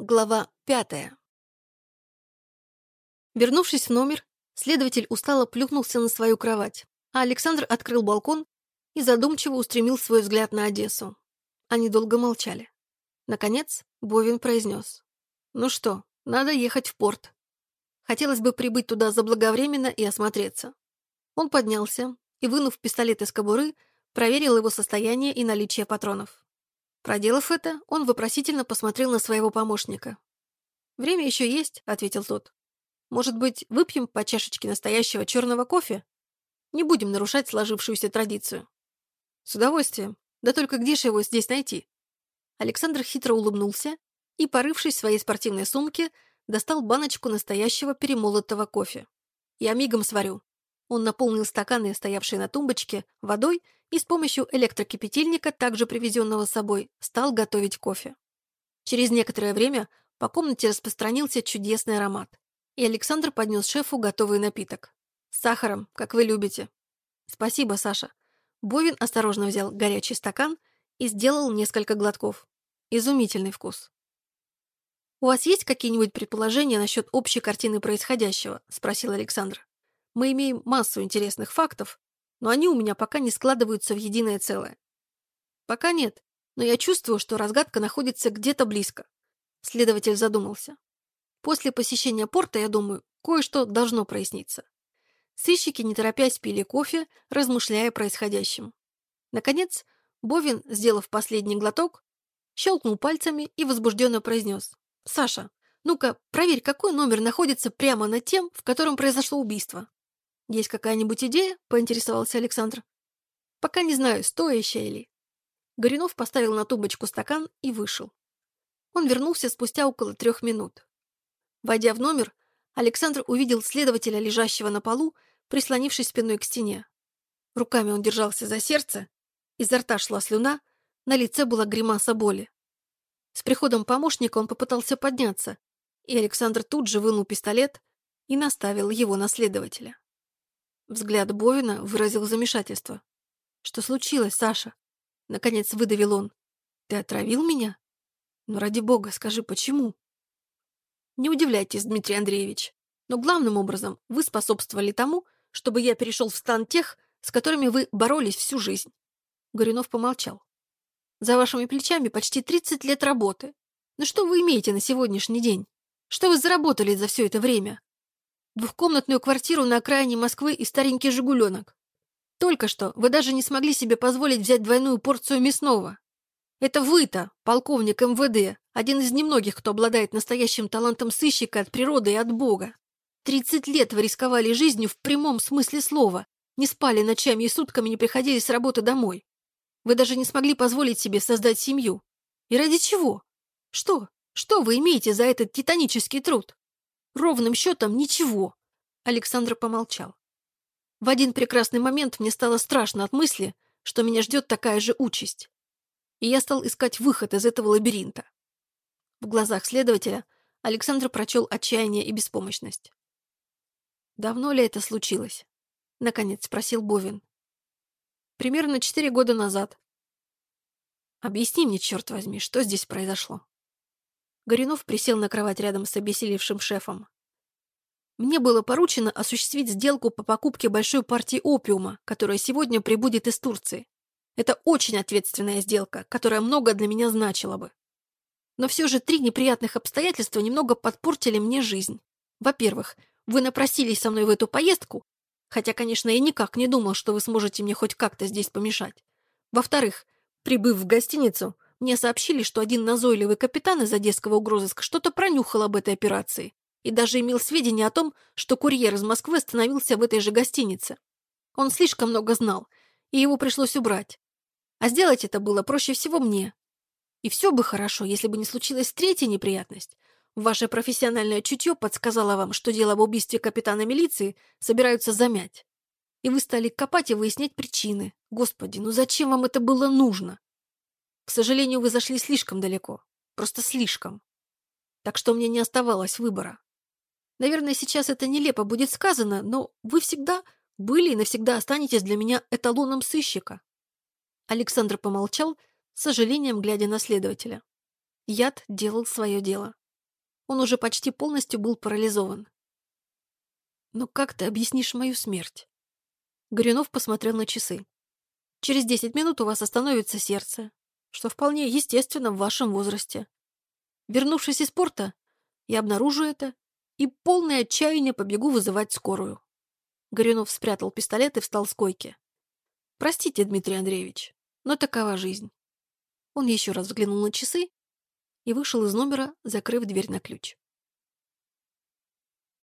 Глава пятая. Вернувшись в номер, следователь устало плюхнулся на свою кровать, а Александр открыл балкон и задумчиво устремил свой взгляд на Одессу. Они долго молчали. Наконец, Бовин произнес. «Ну что, надо ехать в порт. Хотелось бы прибыть туда заблаговременно и осмотреться». Он поднялся и, вынув пистолет из кобуры, проверил его состояние и наличие патронов. Проделав это, он вопросительно посмотрел на своего помощника. «Время еще есть», — ответил тот. «Может быть, выпьем по чашечке настоящего черного кофе? Не будем нарушать сложившуюся традицию». «С удовольствием. Да только где же его здесь найти?» Александр хитро улыбнулся и, порывшись в своей спортивной сумке, достал баночку настоящего перемолотого кофе. «Я мигом сварю». Он наполнил стаканы, стоявшие на тумбочке, водой и с помощью электрокипятильника, также привезенного с собой, стал готовить кофе. Через некоторое время по комнате распространился чудесный аромат, и Александр поднес шефу готовый напиток. С сахаром, как вы любите. Спасибо, Саша. Бовин осторожно взял горячий стакан и сделал несколько глотков. Изумительный вкус. «У вас есть какие-нибудь предположения насчет общей картины происходящего?» – спросил Александр. «Мы имеем массу интересных фактов, но они у меня пока не складываются в единое целое. Пока нет, но я чувствую, что разгадка находится где-то близко. Следователь задумался. После посещения порта, я думаю, кое-что должно проясниться. Сыщики, не торопясь, пили кофе, размышляя о происходящем. Наконец, Бовин, сделав последний глоток, щелкнул пальцами и возбужденно произнес. «Саша, ну-ка, проверь, какой номер находится прямо над тем, в котором произошло убийство». «Есть какая-нибудь идея?» — поинтересовался Александр. «Пока не знаю, стоящая ли». Горюнов поставил на тумбочку стакан и вышел. Он вернулся спустя около трех минут. Войдя в номер, Александр увидел следователя, лежащего на полу, прислонившись спиной к стене. Руками он держался за сердце, изо рта шла слюна, на лице была гримаса боли. С приходом помощника он попытался подняться, и Александр тут же вынул пистолет и наставил его на следователя. Взгляд Бовина выразил замешательство. «Что случилось, Саша?» Наконец выдавил он. «Ты отравил меня? Ну, ради бога, скажи, почему?» «Не удивляйтесь, Дмитрий Андреевич, но главным образом вы способствовали тому, чтобы я перешел в стан тех, с которыми вы боролись всю жизнь». Горюнов помолчал. «За вашими плечами почти 30 лет работы. Но что вы имеете на сегодняшний день? Что вы заработали за все это время? Двухкомнатную квартиру на окраине Москвы и старенький «Жигуленок». Только что вы даже не смогли себе позволить взять двойную порцию мясного. Это вы-то, полковник МВД, один из немногих, кто обладает настоящим талантом сыщика от природы и от Бога. Тридцать лет вы рисковали жизнью в прямом смысле слова, не спали ночами и сутками не приходили с работы домой. Вы даже не смогли позволить себе создать семью. И ради чего? Что? Что вы имеете за этот титанический труд? Ровным счетом ничего. Александр помолчал. В один прекрасный момент мне стало страшно от мысли, что меня ждет такая же участь. И я стал искать выход из этого лабиринта. В глазах следователя Александр прочел отчаяние и беспомощность. «Давно ли это случилось?» — наконец спросил Бовин. «Примерно четыре года назад». «Объясни мне, черт возьми, что здесь произошло?» Горюнов присел на кровать рядом с обессилевшим шефом. Мне было поручено осуществить сделку по покупке большой партии опиума, которая сегодня прибудет из Турции. Это очень ответственная сделка, которая много для меня значила бы. Но все же три неприятных обстоятельства немного подпортили мне жизнь. Во-первых, вы напросились со мной в эту поездку, хотя, конечно, я никак не думал, что вы сможете мне хоть как-то здесь помешать. Во-вторых, прибыв в гостиницу, мне сообщили, что один назойливый капитан из одесского угрозыска что-то пронюхал об этой операции и даже имел сведения о том, что курьер из Москвы остановился в этой же гостинице. Он слишком много знал, и его пришлось убрать. А сделать это было проще всего мне. И все бы хорошо, если бы не случилась третья неприятность. Ваше профессиональное чутье подсказало вам, что дело об убийстве капитана милиции собираются замять. И вы стали копать и выяснять причины. Господи, ну зачем вам это было нужно? К сожалению, вы зашли слишком далеко. Просто слишком. Так что мне не оставалось выбора. Наверное, сейчас это нелепо будет сказано, но вы всегда были и навсегда останетесь для меня эталоном сыщика. Александр помолчал, с сожалением глядя на следователя. Яд делал свое дело. Он уже почти полностью был парализован. «Но как ты объяснишь мою смерть?» Горюнов посмотрел на часы. «Через десять минут у вас остановится сердце, что вполне естественно в вашем возрасте. Вернувшись из спорта, я обнаружу это и полное отчаяние побегу вызывать скорую». Горюнов спрятал пистолет и встал с койки. «Простите, Дмитрий Андреевич, но такова жизнь». Он еще раз взглянул на часы и вышел из номера, закрыв дверь на ключ.